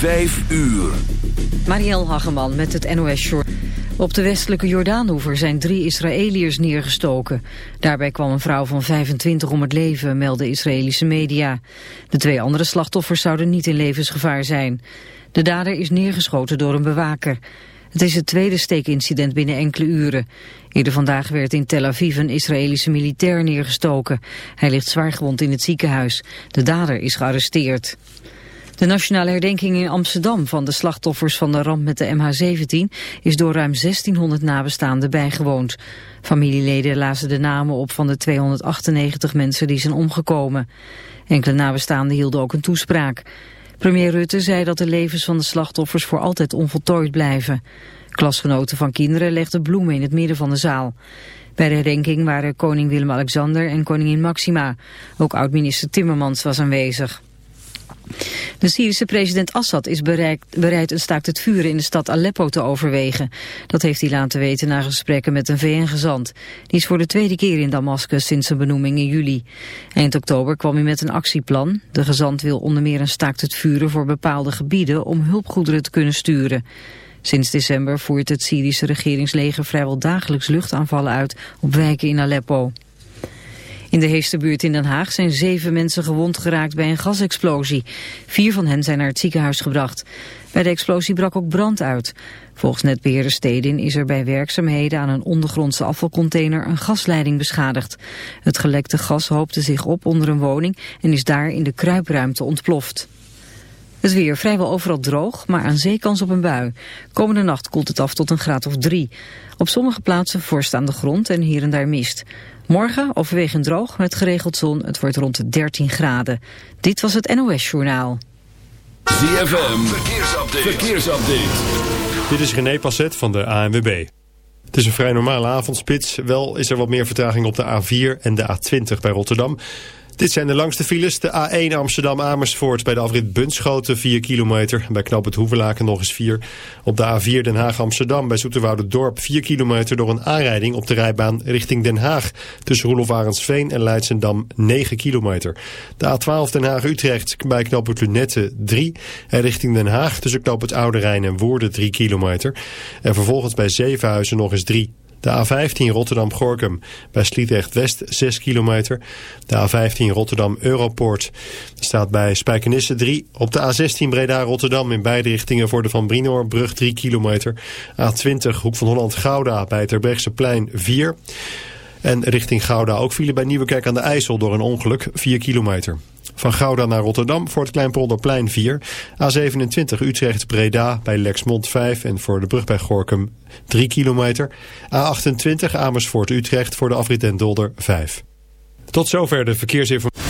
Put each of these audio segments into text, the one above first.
Vijf uur. Marielle Hageman met het NOS Short. Op de westelijke Jordaanhoever zijn drie Israëliërs neergestoken. Daarbij kwam een vrouw van 25 om het leven, melden Israëlische media. De twee andere slachtoffers zouden niet in levensgevaar zijn. De dader is neergeschoten door een bewaker. Het is het tweede steekincident binnen enkele uren. Eerder vandaag werd in Tel Aviv een Israëlische militair neergestoken. Hij ligt zwaargewond in het ziekenhuis. De dader is gearresteerd. De nationale herdenking in Amsterdam van de slachtoffers van de ramp met de MH17 is door ruim 1600 nabestaanden bijgewoond. Familieleden lazen de namen op van de 298 mensen die zijn omgekomen. Enkele nabestaanden hielden ook een toespraak. Premier Rutte zei dat de levens van de slachtoffers voor altijd onvoltooid blijven. Klasgenoten van kinderen legden bloemen in het midden van de zaal. Bij de herdenking waren koning Willem-Alexander en koningin Maxima. Ook oud-minister Timmermans was aanwezig. De Syrische president Assad is bereid een staakt het vuren in de stad Aleppo te overwegen. Dat heeft hij laten weten na gesprekken met een VN-gezant. Die is voor de tweede keer in Damascus sinds zijn benoeming in juli. Eind oktober kwam hij met een actieplan. De gezant wil onder meer een staakt het vuren voor bepaalde gebieden om hulpgoederen te kunnen sturen. Sinds december voert het Syrische regeringsleger vrijwel dagelijks luchtaanvallen uit op wijken in Aleppo. In de Heesterbuurt in Den Haag zijn zeven mensen gewond geraakt bij een gasexplosie. Vier van hen zijn naar het ziekenhuis gebracht. Bij de explosie brak ook brand uit. Volgens netbeheerder Stedin is er bij werkzaamheden aan een ondergrondse afvalcontainer een gasleiding beschadigd. Het gelekte gas hoopte zich op onder een woning en is daar in de kruipruimte ontploft. Het weer vrijwel overal droog, maar aan zee kans op een bui. Komende nacht koelt het af tot een graad of drie. Op sommige plaatsen vorst aan de grond en hier en daar mist. Morgen overwegend droog met geregeld zon. Het wordt rond de 13 graden. Dit was het NOS Journaal. ZFM, verkeersupdate. verkeersupdate. Dit is René Passet van de ANWB. Het is een vrij normale avondspits. Wel is er wat meer vertraging op de A4 en de A20 bij Rotterdam. Dit zijn de langste files. De A1 Amsterdam-Amersfoort bij de afrit Bunschoten 4 kilometer. Bij Knoop het Hoevelaken nog eens 4. Op de A4 Den Haag-Amsterdam bij Dorp 4 kilometer door een aanrijding op de rijbaan richting Den Haag. Tussen Roelof Arendsveen en Leidsendam 9 kilometer. De A12 Den Haag-Utrecht bij Knoop het Lunette 3. En richting Den Haag tussen Knoop het Oude Rijn en Woerden 3 kilometer. En vervolgens bij Zevenhuizen nog eens 3 de A15 Rotterdam-Gorkum bij Sliedrecht-West 6 kilometer. De A15 Rotterdam-Europoort staat bij Spijkenisse 3. Op de A16 Breda-Rotterdam in beide richtingen voor de Van Brinoorbrug 3 kilometer. A20 Hoek van Holland-Gouda bij Terbrechtseplein 4. En richting Gouda ook vielen bij Nieuwekerk aan de IJssel door een ongeluk 4 kilometer. Van Gouda naar Rotterdam voor het Kleinpolderplein 4. A27 Utrecht-Breda bij Lexmond 5 en voor de brug bij Gorkum 3 kilometer. A28 Amersfoort-Utrecht voor de afrit en Dolder 5. Tot zover de verkeersinformatie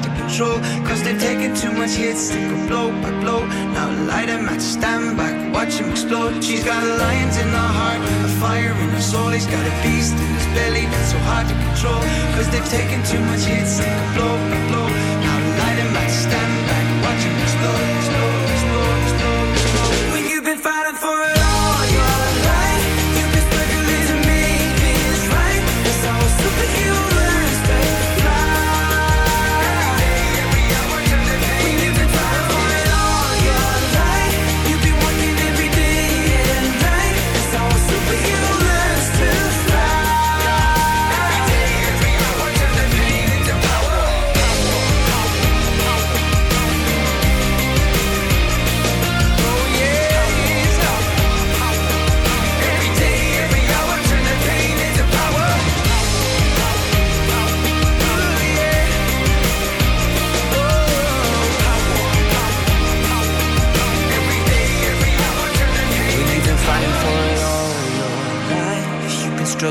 out of control. Cause they've taken too much hits, they go blow by blow. Now light them at stand back, watch them explode. She's got a lions in her heart, a fire in her soul. He's got a beast in his belly that's so hard to control. Cause they've taken too much hits, they go blow by blow.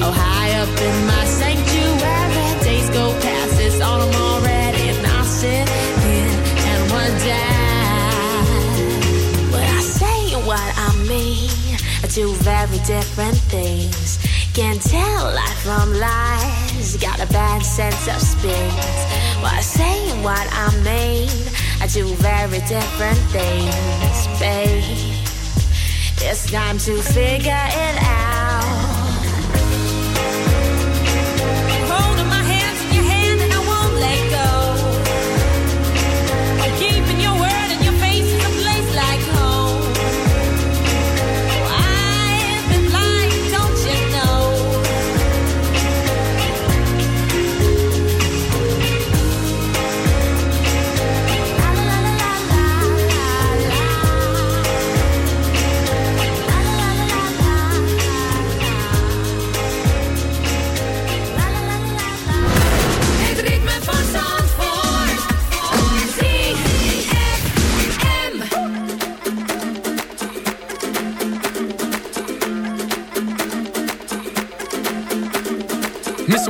Oh, high up in my sanctuary, days go past. It's autumn already, and I sit here and wonder. What I say and what I mean are two very different things. Can't tell life from lies. Got a bad sense of spin. What I say and what I mean are two very different things, babe. Just time to figure it out.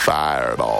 fireball.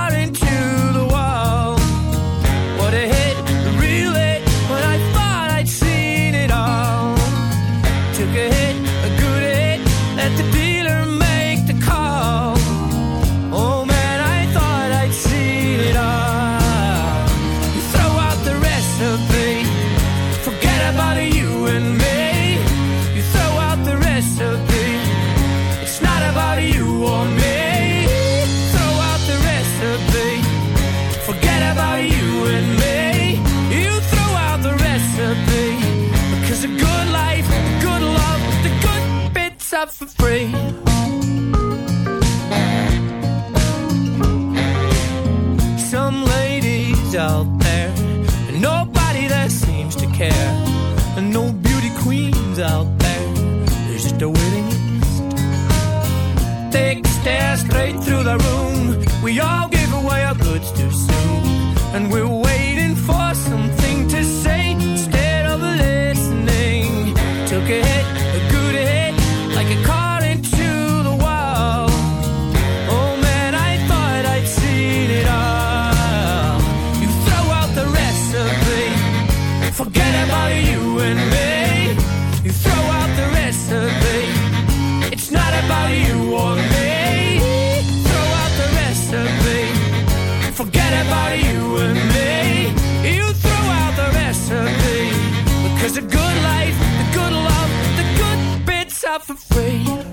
Cause the good life, the good love, the good bits are for free.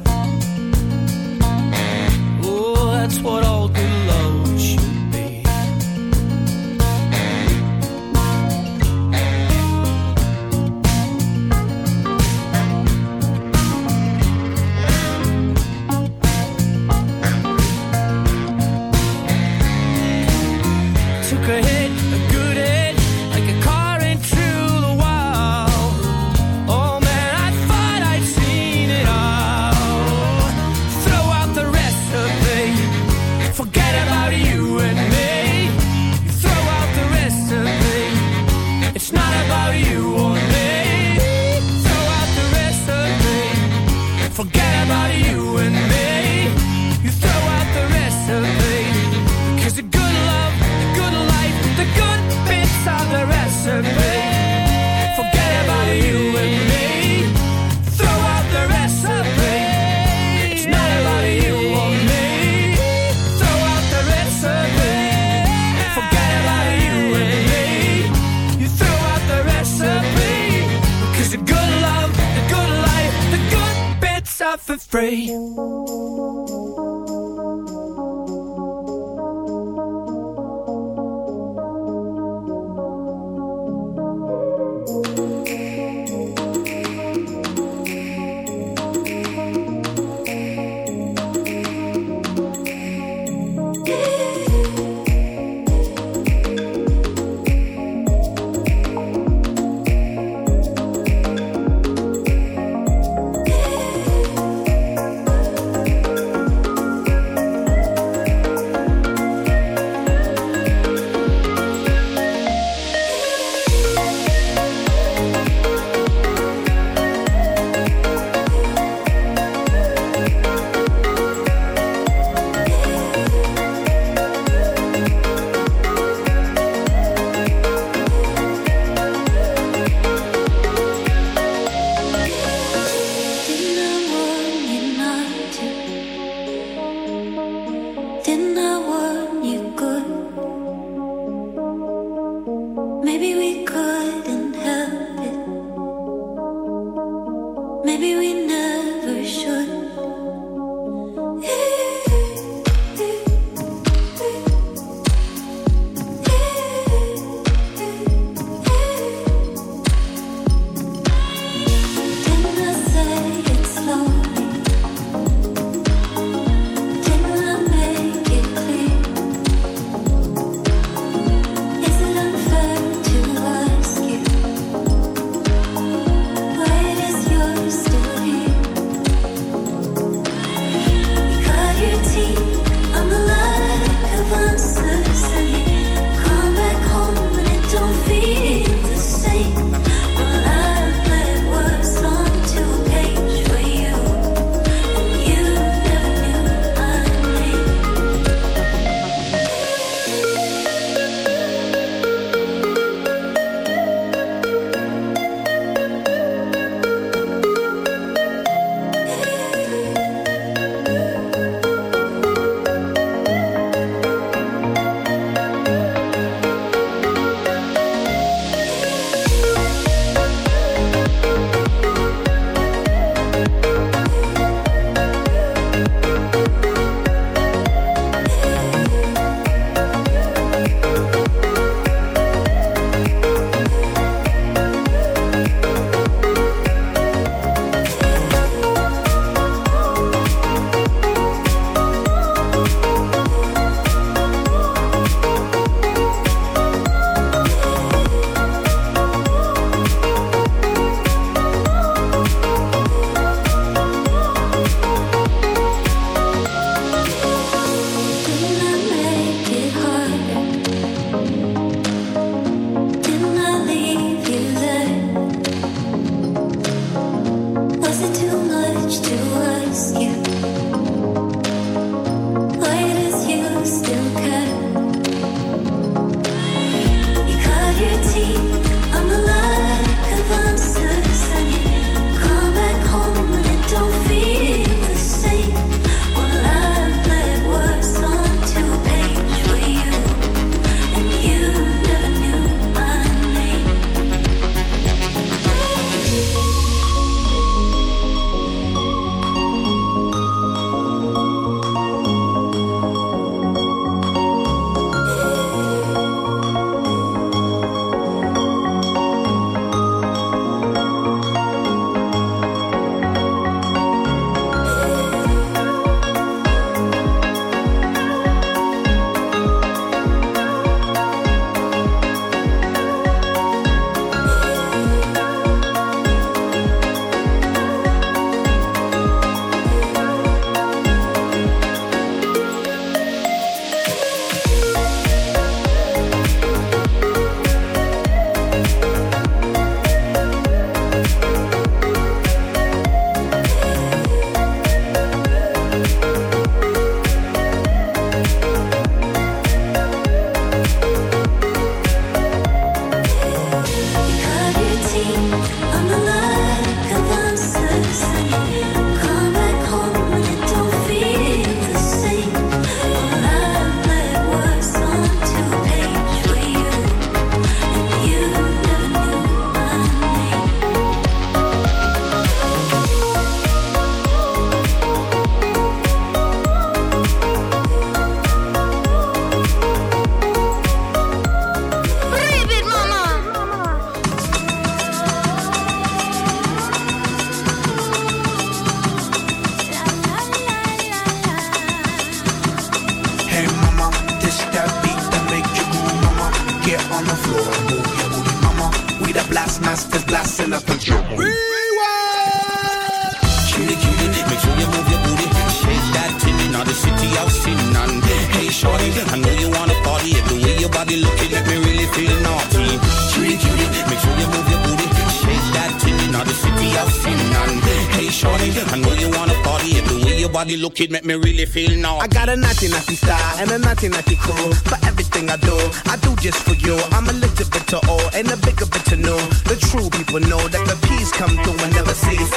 Looking, make me really feel naughty. I got a naughty naughty style and a naughty naughty crew. For everything I do, I do just for you. I'm a little bit to old and a bigger bit to know. The true people know that the peace come through and never cease.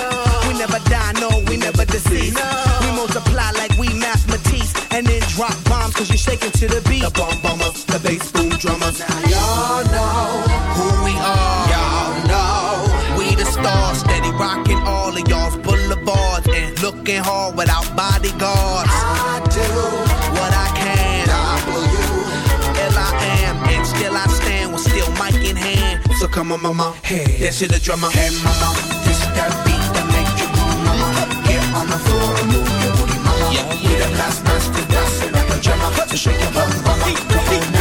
We never die, no, we never and looking hard without bodyguards. I do what I can. I will you L I am, and still I stand with still mic in hand. So come on, mama, hey, this is the drummer. Hey, mama, this that beat that make you move, mama. Get on the floor and move your booty, mama. Yeah, We the last master dancing like a drummer. So shake your bum, mama. Come on now,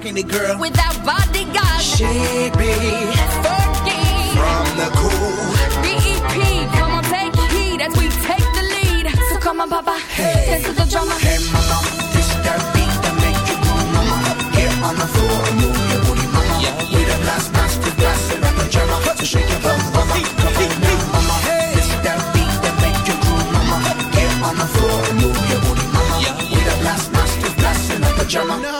rocking it, girl? Without bodyguards. She be Fergie. from the cool. BEP, come on, take heed as we take the lead. So come on, Papa, dance to the drummer. Hey, mama, this that beat that make you move, mama. Get on the floor and move your booty, mama. We the last master blasting up a drummer. So shake your bum, mama. Come on now, mama. This that beat that make you groove, mama. Get on the floor and move your booty, mama. We the last master blasting up a drummer. Nah,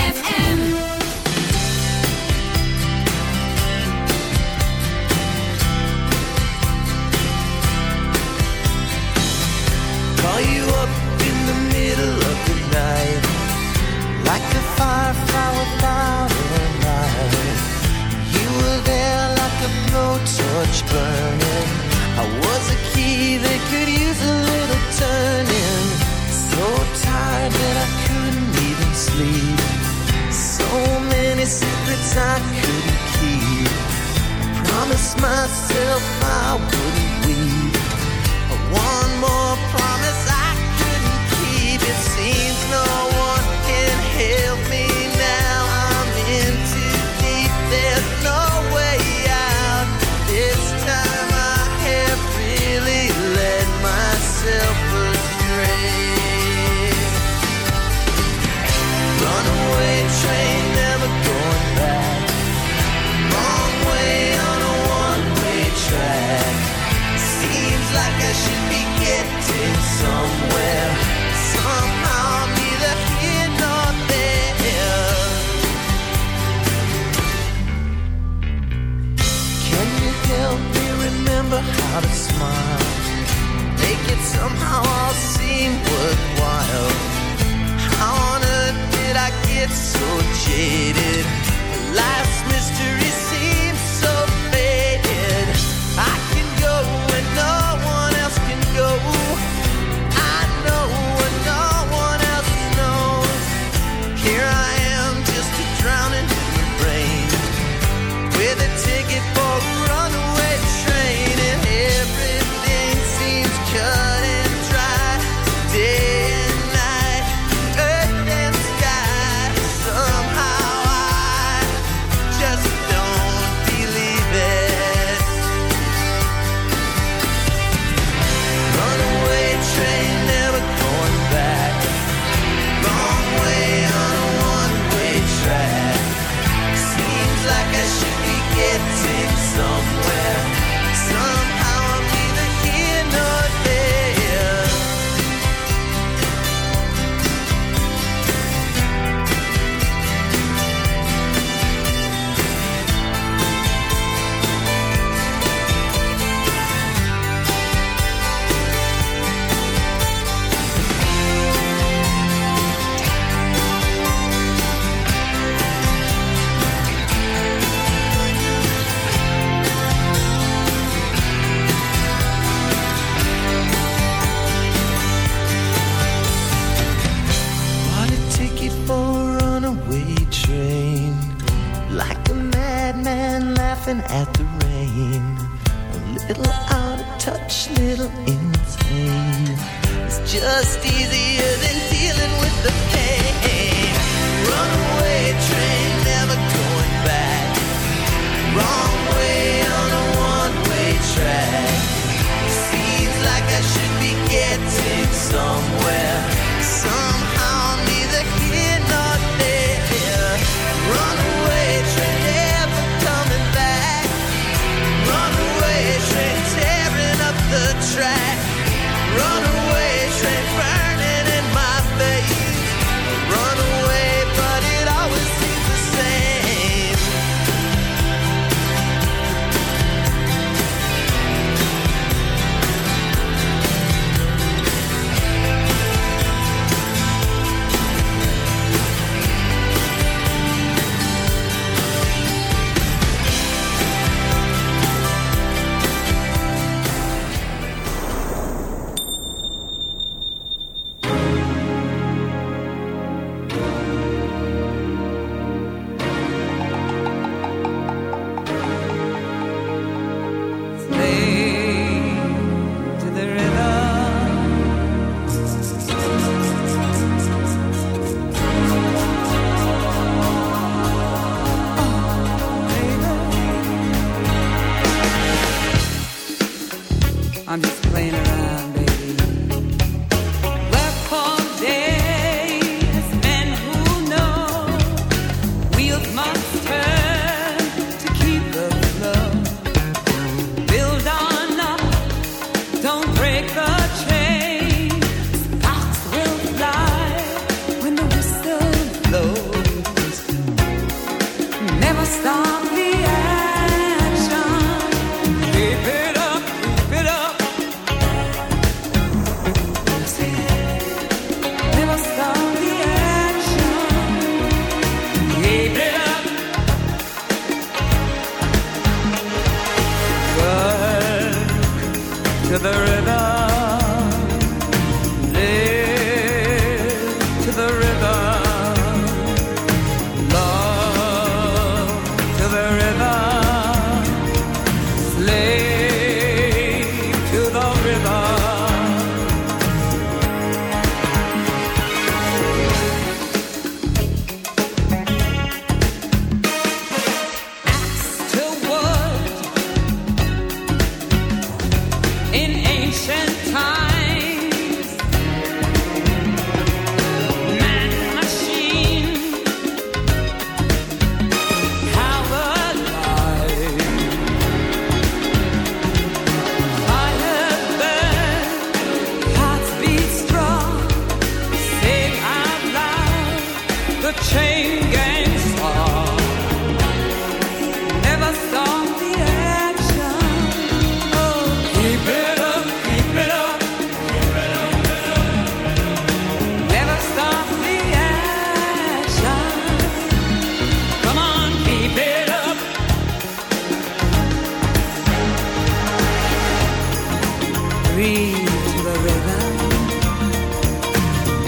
breathe to the rhythm.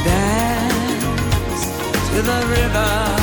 Dance to the rhythm.